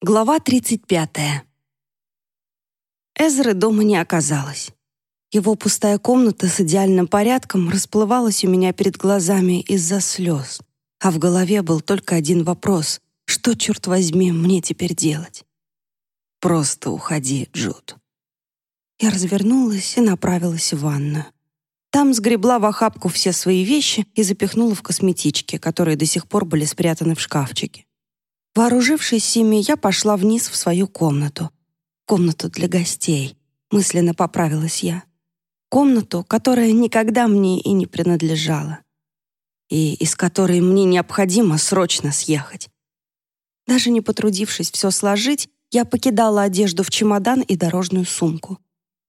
Глава 35. Эзры дома не оказалось. Его пустая комната с идеальным порядком расплывалась у меня перед глазами из-за слез, а в голове был только один вопрос — что, черт возьми, мне теперь делать? «Просто уходи, Джуд». Я развернулась и направилась в ванную. Там сгребла в охапку все свои вещи и запихнула в косметички, которые до сих пор были спрятаны в шкафчике. Вооружившись ими, я пошла вниз в свою комнату. Комнату для гостей, мысленно поправилась я. Комнату, которая никогда мне и не принадлежала. И из которой мне необходимо срочно съехать. Даже не потрудившись все сложить, я покидала одежду в чемодан и дорожную сумку.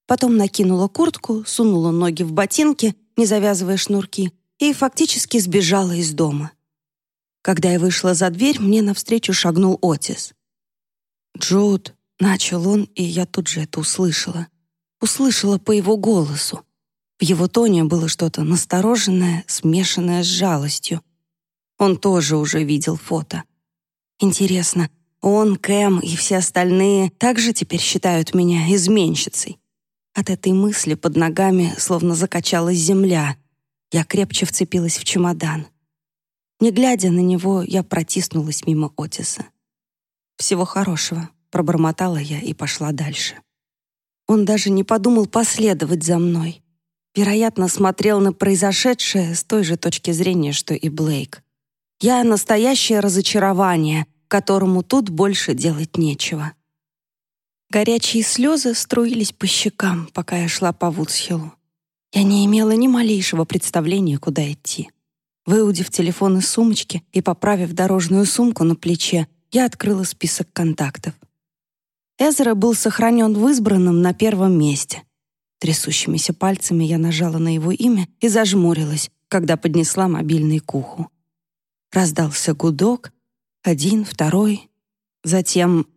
Потом накинула куртку, сунула ноги в ботинки, не завязывая шнурки, и фактически сбежала из дома. Когда я вышла за дверь, мне навстречу шагнул Отис. «Джуд», — начал он, и я тут же это услышала. Услышала по его голосу. В его тоне было что-то настороженное, смешанное с жалостью. Он тоже уже видел фото. Интересно, он, Кэм и все остальные также теперь считают меня изменщицей? От этой мысли под ногами словно закачалась земля. Я крепче вцепилась в чемодан. Не глядя на него, я протиснулась мимо Отиса. «Всего хорошего», — пробормотала я и пошла дальше. Он даже не подумал последовать за мной. Вероятно, смотрел на произошедшее с той же точки зрения, что и Блейк. Я настоящее разочарование, которому тут больше делать нечего. Горячие слезы струились по щекам, пока я шла по Вудсхиллу. Я не имела ни малейшего представления, куда идти. Выудив телефон из сумочки и поправив дорожную сумку на плече, я открыла список контактов. Эзра был сохранен в избранном на первом месте. Трясущимися пальцами я нажала на его имя и зажмурилась, когда поднесла мобильный к уху. Раздался гудок, один, второй, затем...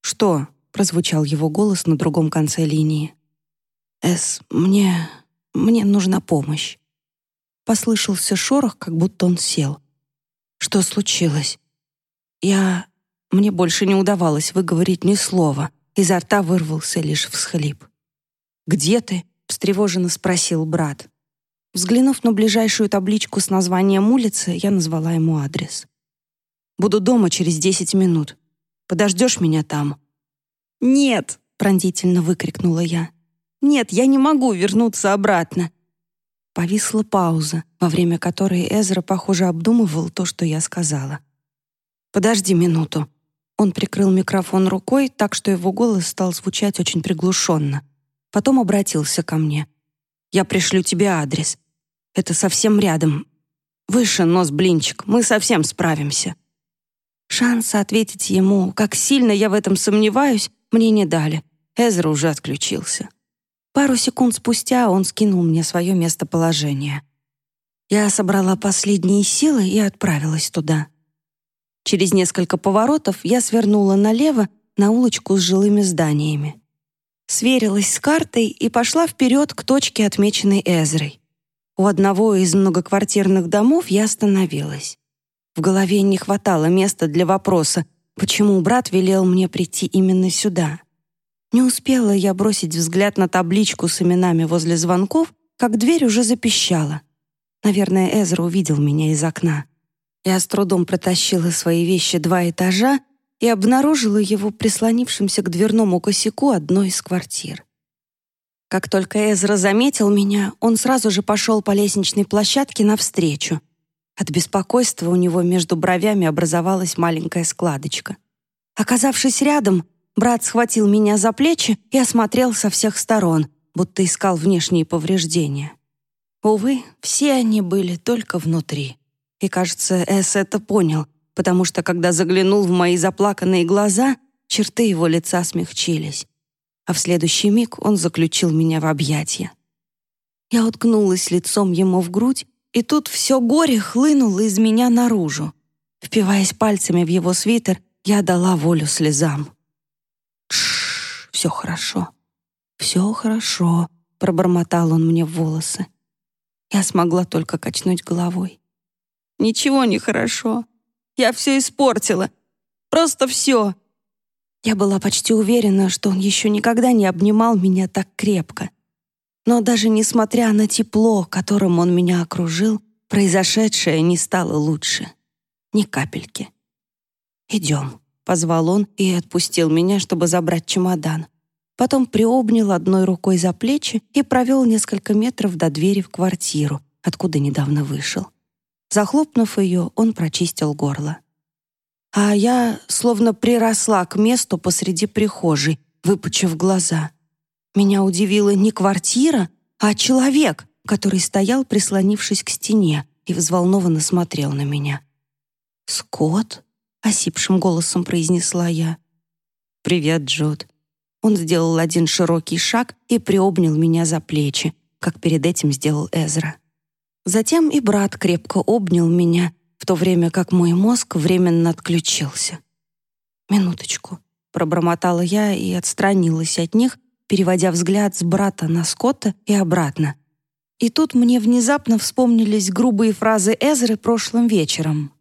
«Что?» — прозвучал его голос на другом конце линии. «Эс, мне... мне нужна помощь». Послышался шорох, как будто он сел. Что случилось? Я... Мне больше не удавалось выговорить ни слова. Изо рта вырвался лишь всхлип. «Где ты?» — встревоженно спросил брат. Взглянув на ближайшую табличку с названием улицы, я назвала ему адрес. «Буду дома через десять минут. Подождешь меня там?» «Нет!» — пронзительно выкрикнула я. «Нет, я не могу вернуться обратно. Повисла пауза, во время которой Эзра, похоже, обдумывал то, что я сказала. «Подожди минуту». Он прикрыл микрофон рукой, так что его голос стал звучать очень приглушенно. Потом обратился ко мне. «Я пришлю тебе адрес. Это совсем рядом. Выше нос, блинчик, мы совсем справимся». Шанса ответить ему, как сильно я в этом сомневаюсь, мне не дали. Эзра уже отключился. Пару секунд спустя он скинул мне свое местоположение. Я собрала последние силы и отправилась туда. Через несколько поворотов я свернула налево на улочку с жилыми зданиями. Сверилась с картой и пошла вперед к точке, отмеченной Эзрой. У одного из многоквартирных домов я остановилась. В голове не хватало места для вопроса, почему брат велел мне прийти именно сюда. Не успела я бросить взгляд на табличку с именами возле звонков, как дверь уже запищала. Наверное, Эзра увидел меня из окна. Я с трудом протащила свои вещи два этажа и обнаружила его прислонившимся к дверному косяку одной из квартир. Как только Эзра заметил меня, он сразу же пошел по лестничной площадке навстречу. От беспокойства у него между бровями образовалась маленькая складочка. Оказавшись рядом, Брат схватил меня за плечи и осмотрел со всех сторон, будто искал внешние повреждения. Увы, все они были только внутри. И, кажется, Эс это понял, потому что, когда заглянул в мои заплаканные глаза, черты его лица смягчились. А в следующий миг он заключил меня в объятия. Я уткнулась лицом ему в грудь, и тут все горе хлынуло из меня наружу. Впиваясь пальцами в его свитер, я дала волю слезам. Все хорошо. Все хорошо, пробормотал он мне в волосы. Я смогла только качнуть головой. Ничего не хорошо. Я все испортила. Просто все. Я была почти уверена, что он еще никогда не обнимал меня так крепко. Но даже несмотря на тепло, которым он меня окружил, произошедшее не стало лучше. Ни капельки. «Идем», — позвал он и отпустил меня, чтобы забрать чемодан. Потом приобнял одной рукой за плечи и провел несколько метров до двери в квартиру, откуда недавно вышел. Захлопнув ее, он прочистил горло. А я словно приросла к месту посреди прихожей, выпучив глаза. Меня удивила не квартира, а человек, который стоял, прислонившись к стене, и взволнованно смотрел на меня. «Скотт?» — осипшим голосом произнесла я. «Привет, Джуд». Он сделал один широкий шаг и приобнял меня за плечи, как перед этим сделал Эзра. Затем и брат крепко обнял меня, в то время как мой мозг временно отключился. «Минуточку», — пробормотала я и отстранилась от них, переводя взгляд с брата на Скотта и обратно. И тут мне внезапно вспомнились грубые фразы Эзры прошлым вечером.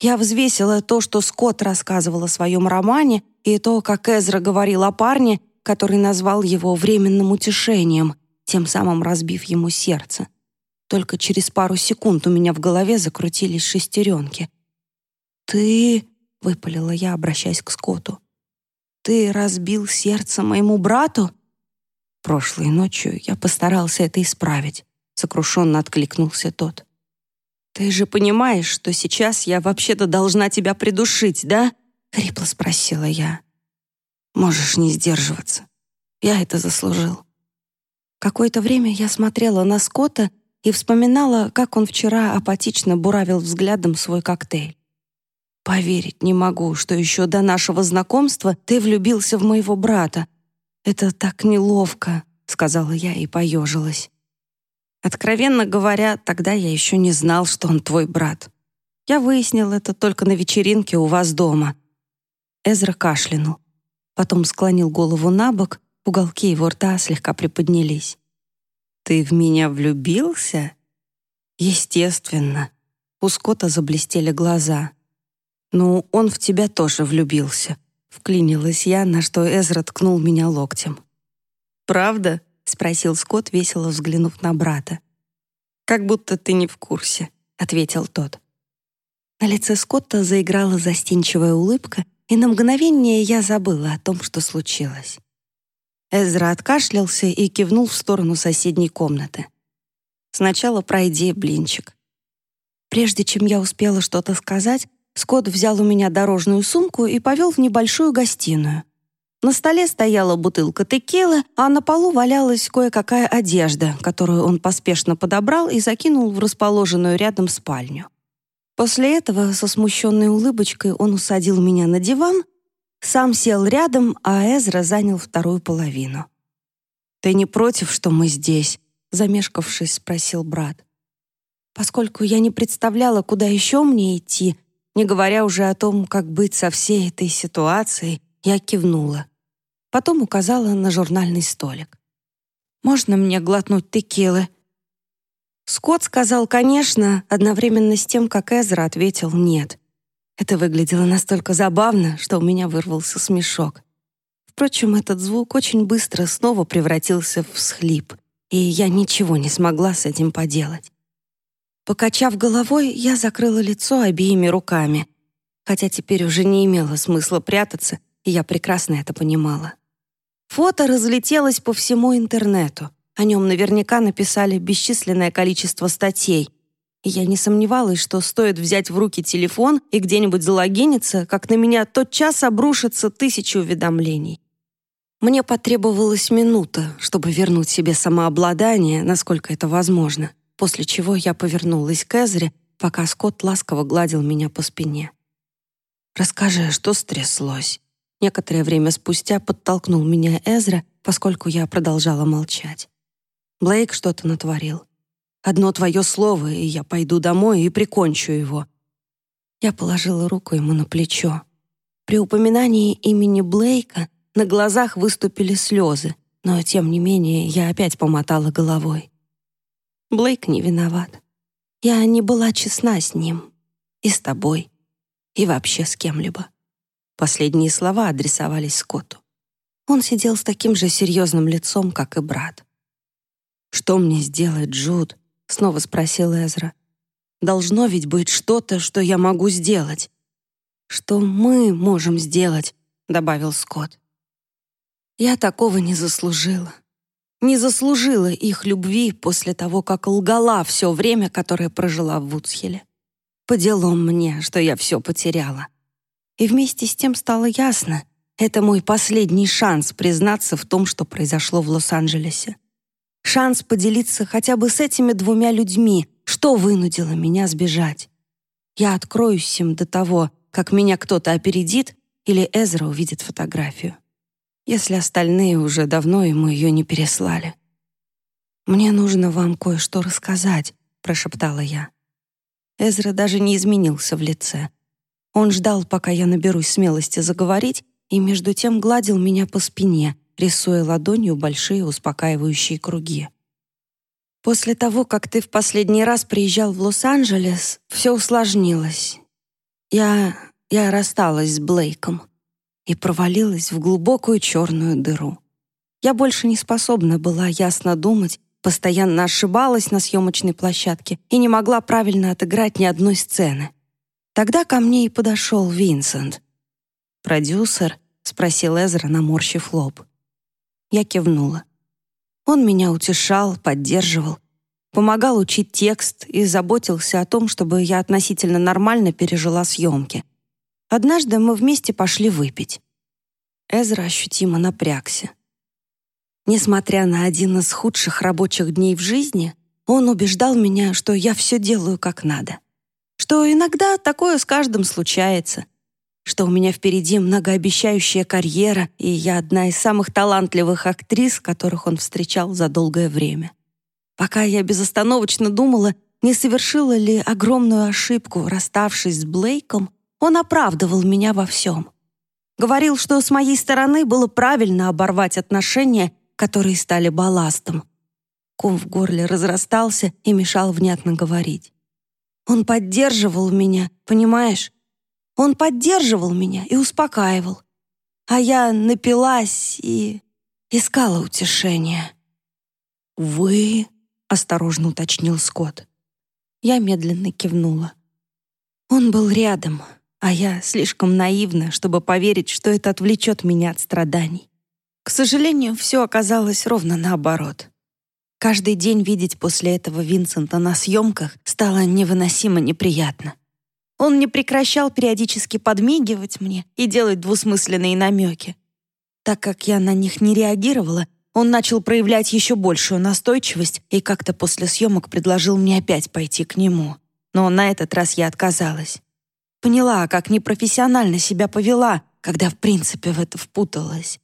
Я взвесила то, что Скотт рассказывал о своем романе, и то, как Эзра говорил о парне, который назвал его временным утешением, тем самым разбив ему сердце. Только через пару секунд у меня в голове закрутились шестеренки. «Ты...» — выпалила я, обращаясь к Скотту. «Ты разбил сердце моему брату?» Прошлой ночью я постарался это исправить, сокрушенно откликнулся тот. «Ты же понимаешь, что сейчас я вообще-то должна тебя придушить, да?» — хрипло спросила я. «Можешь не сдерживаться. Я это заслужил». Какое-то время я смотрела на Скотта и вспоминала, как он вчера апатично буравил взглядом свой коктейль. «Поверить не могу, что еще до нашего знакомства ты влюбился в моего брата. Это так неловко», — сказала я и поежилась. Откровенно говоря, тогда я еще не знал, что он твой брат. Я выяснил это только на вечеринке у вас дома. Эзра кашлянул. Потом склонил голову на бок, уголки его рта слегка приподнялись. «Ты в меня влюбился?» «Естественно». У Скотта заблестели глаза. «Ну, он в тебя тоже влюбился», — вклинилась я, на что Эзра ткнул меня локтем. «Правда?» — спросил Скотт, весело взглянув на брата. «Как будто ты не в курсе», — ответил тот. На лице Скотта заиграла застенчивая улыбка, и на мгновение я забыла о том, что случилось. Эзра откашлялся и кивнул в сторону соседней комнаты. «Сначала пройди блинчик». Прежде чем я успела что-то сказать, Скотт взял у меня дорожную сумку и повел в небольшую гостиную. На столе стояла бутылка текилы, а на полу валялась кое-какая одежда, которую он поспешно подобрал и закинул в расположенную рядом спальню. После этого со смущенной улыбочкой он усадил меня на диван сам сел рядом, а Эзра занял вторую половину. «Ты не против, что мы здесь?» — замешкавшись, спросил брат. Поскольку я не представляла, куда еще мне идти, не говоря уже о том, как быть со всей этой ситуацией, я кивнула. Потом указала на журнальный столик. «Можно мне глотнуть текилы?» Скотт сказал «конечно», одновременно с тем, как Эзра ответил «нет». Это выглядело настолько забавно, что у меня вырвался смешок. Впрочем, этот звук очень быстро снова превратился в всхлип, и я ничего не смогла с этим поделать. Покачав головой, я закрыла лицо обеими руками, хотя теперь уже не имело смысла прятаться, и я прекрасно это понимала. Фото разлетелось по всему интернету. О нем наверняка написали бесчисленное количество статей, я не сомневалась, что стоит взять в руки телефон и где-нибудь залогиниться, как на меня тотчас обрушится тысячи уведомлений. Мне потребовалась минута, чтобы вернуть себе самообладание, насколько это возможно, после чего я повернулась к Эзре, пока Скотт ласково гладил меня по спине. «Расскажи, что стряслось?» Некоторое время спустя подтолкнул меня Эзра, поскольку я продолжала молчать. Блейк что-то натворил. Одно твое слово, и я пойду домой и прикончу его». Я положила руку ему на плечо. При упоминании имени Блейка на глазах выступили слезы, но, тем не менее, я опять помотала головой. Блейк не виноват. Я не была честна с ним. И с тобой. И вообще с кем-либо. Последние слова адресовались Скотту. Он сидел с таким же серьезным лицом, как и брат. «Что мне сделать, Джуд?» — снова спросил Эзра. «Должно ведь быть что-то, что я могу сделать». «Что мы можем сделать?» — добавил Скотт. «Я такого не заслужила. Не заслужила их любви после того, как лгала все время, которое прожила в Вудсхилле. По делам мне, что я все потеряла. И вместе с тем стало ясно, это мой последний шанс признаться в том, что произошло в Лос-Анджелесе. Шанс поделиться хотя бы с этими двумя людьми, что вынудило меня сбежать. Я откроюсь им до того, как меня кто-то опередит или Эзра увидит фотографию. Если остальные уже давно ему ее не переслали. «Мне нужно вам кое-что рассказать», — прошептала я. Эзра даже не изменился в лице. Он ждал, пока я наберусь смелости заговорить, и между тем гладил меня по спине, рисуя ладонью большие успокаивающие круги. «После того, как ты в последний раз приезжал в Лос-Анджелес, все усложнилось. Я... я рассталась с Блейком и провалилась в глубокую черную дыру. Я больше не способна была ясно думать, постоянно ошибалась на съемочной площадке и не могла правильно отыграть ни одной сцены. Тогда ко мне и подошел Винсент. «Продюсер?» — спросил Эзра, наморщив лоб. Я кивнула. Он меня утешал, поддерживал, помогал учить текст и заботился о том, чтобы я относительно нормально пережила съемки. Однажды мы вместе пошли выпить. Эзра ощутимо напрягся. Несмотря на один из худших рабочих дней в жизни, он убеждал меня, что я все делаю как надо. Что иногда такое с каждым случается что у меня впереди многообещающая карьера, и я одна из самых талантливых актрис, которых он встречал за долгое время. Пока я безостановочно думала, не совершила ли огромную ошибку, расставшись с Блейком, он оправдывал меня во всем. Говорил, что с моей стороны было правильно оборвать отношения, которые стали балластом. Ком в горле разрастался и мешал внятно говорить. Он поддерживал меня, понимаешь? Он поддерживал меня и успокаивал. А я напилась и искала утешения. «Вы?» — осторожно уточнил Скотт. Я медленно кивнула. Он был рядом, а я слишком наивна, чтобы поверить, что это отвлечет меня от страданий. К сожалению, все оказалось ровно наоборот. Каждый день видеть после этого Винсента на съемках стало невыносимо неприятно. Он не прекращал периодически подмигивать мне и делать двусмысленные намеки. Так как я на них не реагировала, он начал проявлять еще большую настойчивость и как-то после съемок предложил мне опять пойти к нему. Но на этот раз я отказалась. Поняла, как непрофессионально себя повела, когда в принципе в это впуталась.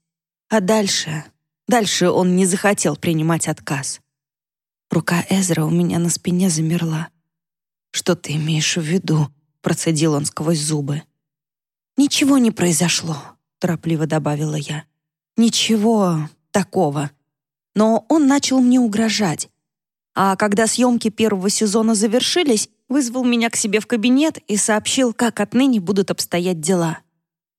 А дальше... Дальше он не захотел принимать отказ. Рука Эзра у меня на спине замерла. «Что ты имеешь в виду?» процедил он сквозь зубы. «Ничего не произошло», — торопливо добавила я. «Ничего такого». Но он начал мне угрожать. А когда съемки первого сезона завершились, вызвал меня к себе в кабинет и сообщил, как отныне будут обстоять дела.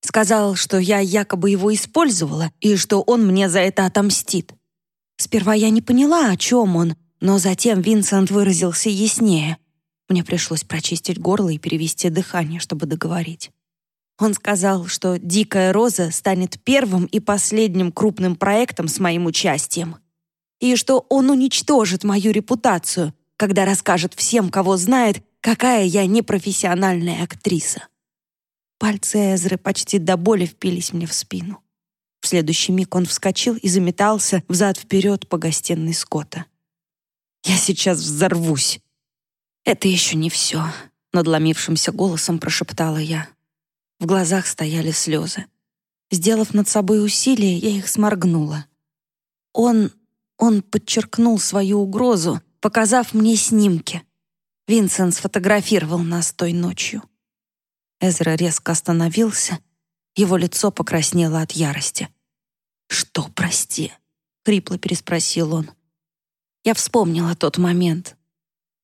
Сказал, что я якобы его использовала и что он мне за это отомстит. Сперва я не поняла, о чем он, но затем Винсент выразился яснее. Мне пришлось прочистить горло и перевести дыхание, чтобы договорить. Он сказал, что «Дикая роза» станет первым и последним крупным проектом с моим участием. И что он уничтожит мою репутацию, когда расскажет всем, кого знает, какая я непрофессиональная актриса. Пальцы Эзры почти до боли впились мне в спину. В следующий миг он вскочил и заметался взад-вперед по гостиной Скотта. «Я сейчас взорвусь!» «Это еще не все», — надломившимся голосом прошептала я. В глазах стояли слезы. Сделав над собой усилие, я их сморгнула. Он... он подчеркнул свою угрозу, показав мне снимки. Винсент сфотографировал нас той ночью. Эзра резко остановился, его лицо покраснело от ярости. «Что, прости?» — хрипло переспросил он. Я вспомнила тот момент,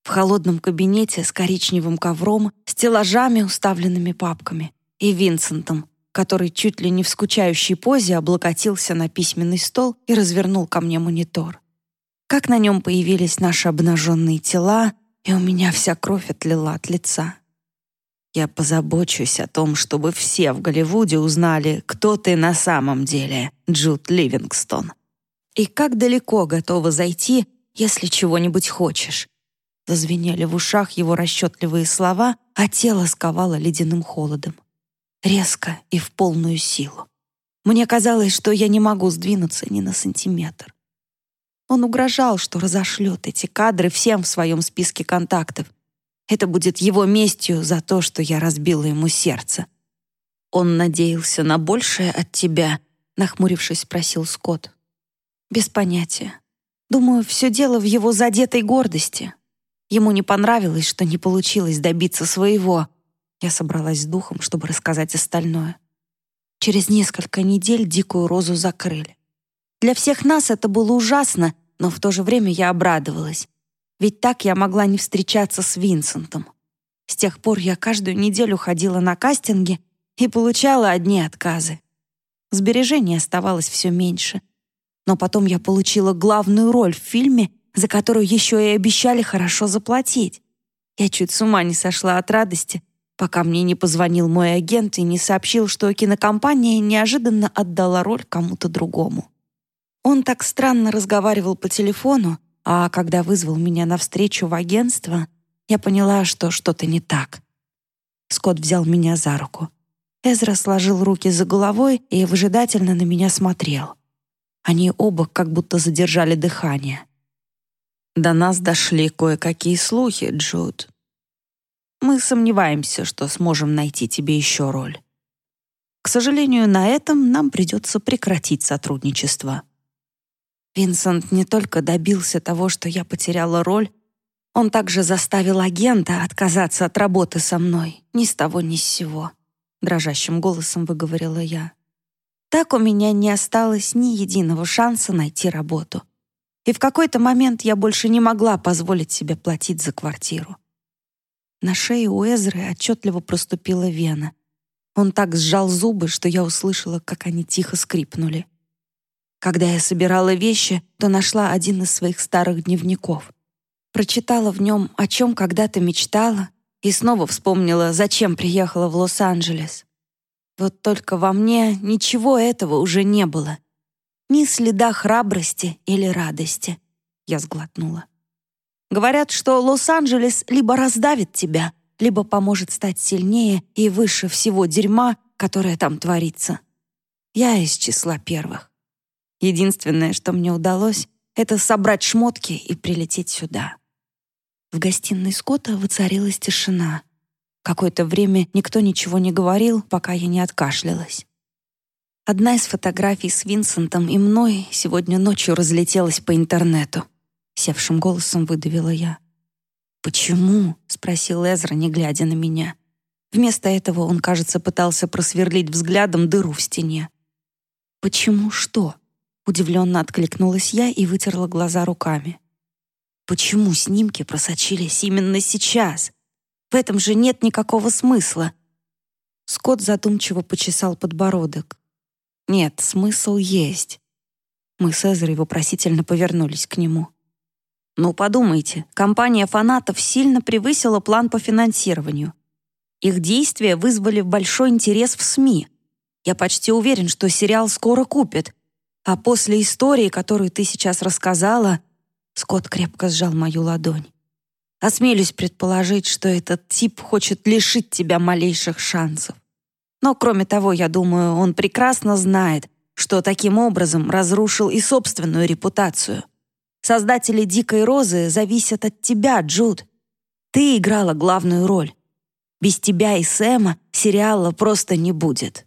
в холодном кабинете с коричневым ковром, стеллажами, уставленными папками, и Винсентом, который чуть ли не в скучающей позе облокотился на письменный стол и развернул ко мне монитор. Как на нем появились наши обнаженные тела, и у меня вся кровь отлила от лица. Я позабочусь о том, чтобы все в Голливуде узнали, кто ты на самом деле, Джуд Ливингстон. И как далеко готова зайти, если чего-нибудь хочешь. Зазвенели в ушах его расчетливые слова, а тело сковало ледяным холодом. Резко и в полную силу. Мне казалось, что я не могу сдвинуться ни на сантиметр. Он угрожал, что разошлет эти кадры всем в своем списке контактов. Это будет его местью за то, что я разбила ему сердце. «Он надеялся на большее от тебя?» — нахмурившись, спросил Скотт. «Без понятия. Думаю, все дело в его задетой гордости. Ему не понравилось, что не получилось добиться своего. Я собралась с духом, чтобы рассказать остальное. Через несколько недель дикую розу закрыли. Для всех нас это было ужасно, но в то же время я обрадовалась. Ведь так я могла не встречаться с Винсентом. С тех пор я каждую неделю ходила на кастинги и получала одни отказы. Сбережений оставалось все меньше. Но потом я получила главную роль в фильме за которую еще и обещали хорошо заплатить. Я чуть с ума не сошла от радости, пока мне не позвонил мой агент и не сообщил, что кинокомпания неожиданно отдала роль кому-то другому. Он так странно разговаривал по телефону, а когда вызвал меня на встречу в агентство, я поняла, что что-то не так. Скотт взял меня за руку. Эзра сложил руки за головой и выжидательно на меня смотрел. Они оба как будто задержали дыхание. До нас дошли кое-какие слухи, Джуд. Мы сомневаемся, что сможем найти тебе еще роль. К сожалению, на этом нам придется прекратить сотрудничество. Винсент не только добился того, что я потеряла роль, он также заставил агента отказаться от работы со мной, ни с того ни с сего, дрожащим голосом выговорила я. Так у меня не осталось ни единого шанса найти работу и в какой-то момент я больше не могла позволить себе платить за квартиру. На шее у Эзры отчетливо проступила вена. Он так сжал зубы, что я услышала, как они тихо скрипнули. Когда я собирала вещи, то нашла один из своих старых дневников. Прочитала в нем, о чем когда-то мечтала, и снова вспомнила, зачем приехала в Лос-Анджелес. Вот только во мне ничего этого уже не было — ни следа храбрости или радости. Я сглотнула. Говорят, что Лос-Анджелес либо раздавит тебя, либо поможет стать сильнее и выше всего дерьма, которое там творится. Я из числа первых. Единственное, что мне удалось, это собрать шмотки и прилететь сюда. В гостиной Скотта воцарилась тишина. Какое-то время никто ничего не говорил, пока я не откашлялась. Одна из фотографий с Винсентом и мной сегодня ночью разлетелась по интернету. Севшим голосом выдавила я. «Почему?» — спросил Эзра, не глядя на меня. Вместо этого он, кажется, пытался просверлить взглядом дыру в стене. «Почему что?» — удивленно откликнулась я и вытерла глаза руками. «Почему снимки просочились именно сейчас? В этом же нет никакого смысла». Скотт задумчиво почесал подбородок. Нет, смысл есть. Мы с Эзрой вопросительно повернулись к нему. Ну, подумайте, компания фанатов сильно превысила план по финансированию. Их действия вызвали большой интерес в СМИ. Я почти уверен, что сериал скоро купят. А после истории, которую ты сейчас рассказала, Скотт крепко сжал мою ладонь. Осмелюсь предположить, что этот тип хочет лишить тебя малейших шансов. Но, кроме того, я думаю, он прекрасно знает, что таким образом разрушил и собственную репутацию. Создатели «Дикой розы» зависят от тебя, Джуд. Ты играла главную роль. Без тебя и Сэма сериала просто не будет.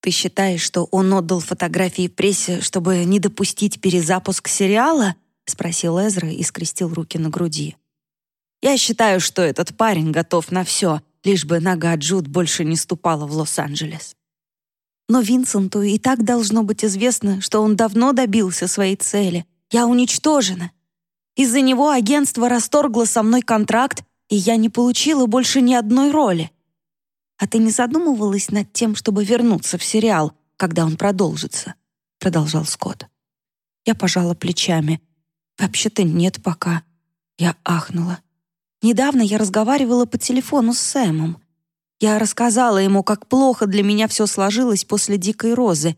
Ты считаешь, что он отдал фотографии прессе, чтобы не допустить перезапуск сериала? спросил Эзра и скрестил руки на груди. Я считаю, что этот парень готов на все, лишь бы нога Джуд больше не ступала в Лос-Анджелес. Но Винсенту и так должно быть известно, что он давно добился своей цели. Я уничтожена. Из-за него агентство расторгло со мной контракт, и я не получила больше ни одной роли. А ты не задумывалась над тем, чтобы вернуться в сериал, когда он продолжится?» — продолжал Скотт. Я пожала плечами. «Вообще-то нет пока». Я ахнула. Недавно я разговаривала по телефону с Сэмом. Я рассказала ему, как плохо для меня все сложилось после «Дикой розы»,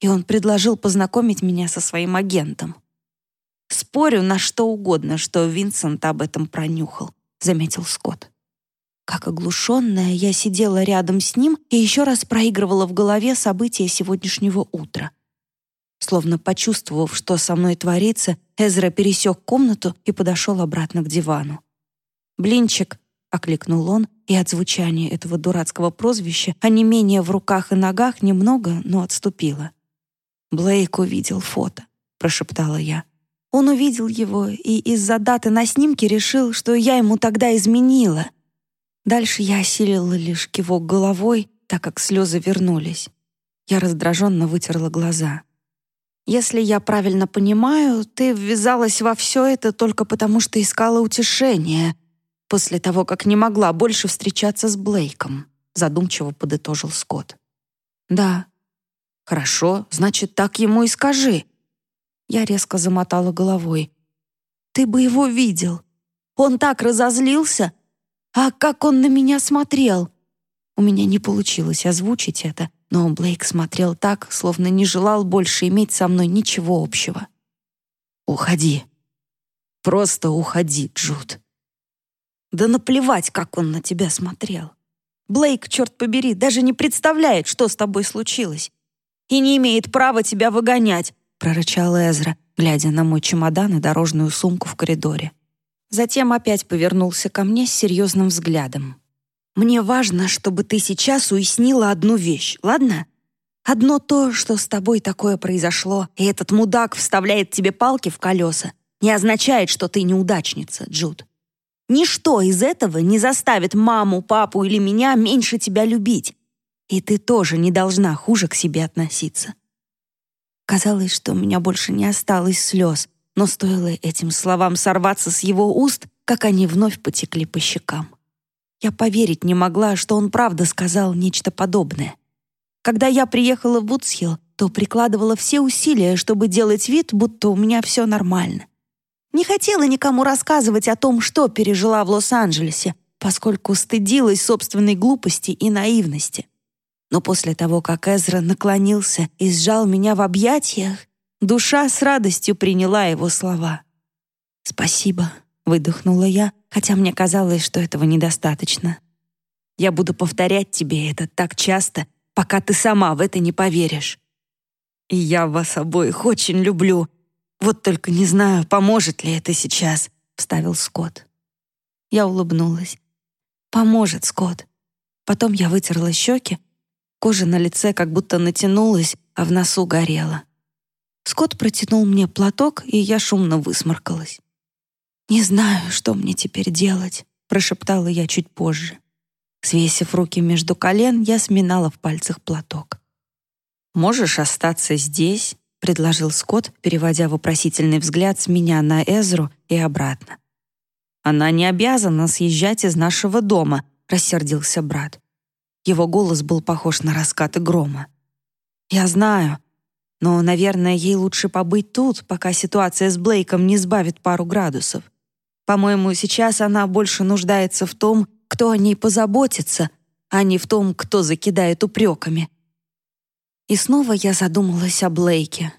и он предложил познакомить меня со своим агентом. «Спорю на что угодно, что Винсент об этом пронюхал», — заметил Скотт. Как оглушенная, я сидела рядом с ним и еще раз проигрывала в голове события сегодняшнего утра. Словно почувствовав, что со мной творится, Эзра пересек комнату и подошел обратно к дивану. «Блинчик», — окликнул он, и от звучания этого дурацкого прозвища, а не менее в руках и ногах немного, но отступило. «Блейк увидел фото», — прошептала я. Он увидел его и из-за даты на снимке решил, что я ему тогда изменила. Дальше я осилила лишь кивок головой, так как слезы вернулись. Я раздраженно вытерла глаза. «Если я правильно понимаю, ты ввязалась во все это только потому, что искала утешения, после того, как не могла больше встречаться с Блейком», задумчиво подытожил Скотт. «Да». «Хорошо, значит, так ему и скажи». Я резко замотала головой. «Ты бы его видел. Он так разозлился. А как он на меня смотрел!» У меня не получилось озвучить это, но Блейк смотрел так, словно не желал больше иметь со мной ничего общего. «Уходи. Просто уходи, Джуд». Да наплевать, как он на тебя смотрел. Блейк, черт побери, даже не представляет, что с тобой случилось. И не имеет права тебя выгонять, прорычал Эзра, глядя на мой чемодан и дорожную сумку в коридоре. Затем опять повернулся ко мне с серьезным взглядом. «Мне важно, чтобы ты сейчас уяснила одну вещь, ладно? Одно то, что с тобой такое произошло, и этот мудак вставляет тебе палки в колеса, не означает, что ты неудачница, Джуд. Ничто из этого не заставит маму, папу или меня меньше тебя любить. И ты тоже не должна хуже к себе относиться. Казалось, что у меня больше не осталось слез, но стоило этим словам сорваться с его уст, как они вновь потекли по щекам. Я поверить не могла, что он правда сказал нечто подобное. Когда я приехала в Вудсхилл, то прикладывала все усилия, чтобы делать вид, будто у меня все нормально. Не хотела никому рассказывать о том, что пережила в Лос-Анджелесе, поскольку стыдилась собственной глупости и наивности. Но после того, как Эзра наклонился и сжал меня в объятиях, душа с радостью приняла его слова. «Спасибо», — выдохнула я, хотя мне казалось, что этого недостаточно. «Я буду повторять тебе это так часто, пока ты сама в это не поверишь. И я вас обоих очень люблю», «Вот только не знаю, поможет ли это сейчас», — вставил Скотт. Я улыбнулась. «Поможет, Скотт». Потом я вытерла щеки. Кожа на лице как будто натянулась, а в носу горела. Скотт протянул мне платок, и я шумно высморкалась. «Не знаю, что мне теперь делать», — прошептала я чуть позже. Свесив руки между колен, я сминала в пальцах платок. «Можешь остаться здесь предложил Скотт, переводя вопросительный взгляд с меня на Эзру и обратно. «Она не обязана съезжать из нашего дома», — рассердился брат. Его голос был похож на раскаты грома. «Я знаю, но, наверное, ей лучше побыть тут, пока ситуация с Блейком не сбавит пару градусов. По-моему, сейчас она больше нуждается в том, кто о ней позаботится, а не в том, кто закидает упреками. И снова я задумалась о Блейке,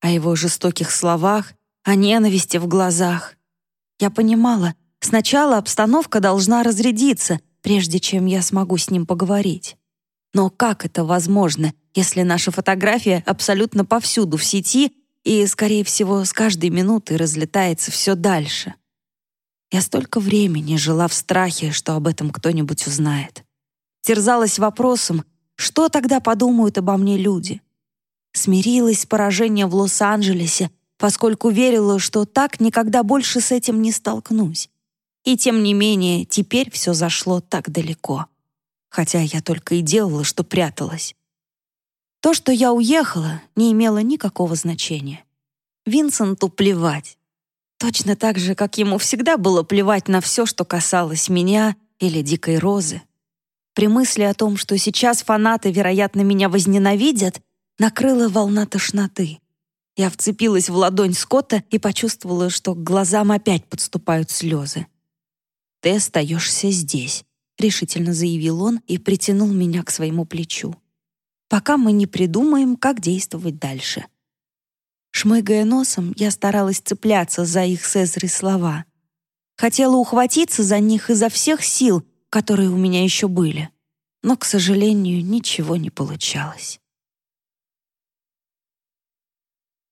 о его жестоких словах, о ненависти в глазах. Я понимала, сначала обстановка должна разрядиться, прежде чем я смогу с ним поговорить. Но как это возможно, если наша фотография абсолютно повсюду в сети и, скорее всего, с каждой минутой разлетается все дальше? Я столько времени жила в страхе, что об этом кто-нибудь узнает. Терзалась вопросом, что тогда подумают обо мне люди? Смирилась с поражением в Лос-Анджелесе, поскольку верила, что так никогда больше с этим не столкнусь. И тем не менее, теперь все зашло так далеко. Хотя я только и делала, что пряталась. То, что я уехала, не имело никакого значения. Винсенту плевать. Точно так же, как ему всегда было плевать на все, что касалось меня или Дикой Розы. При мысли о том, что сейчас фанаты, вероятно, меня возненавидят, накрыла волна тошноты. Я вцепилась в ладонь Скотта и почувствовала, что к глазам опять подступают слезы. «Ты остаешься здесь», — решительно заявил он и притянул меня к своему плечу. «Пока мы не придумаем, как действовать дальше». Шмыгая носом, я старалась цепляться за их с слова. Хотела ухватиться за них изо всех сил, которые у меня еще были. Но, к сожалению, ничего не получалось.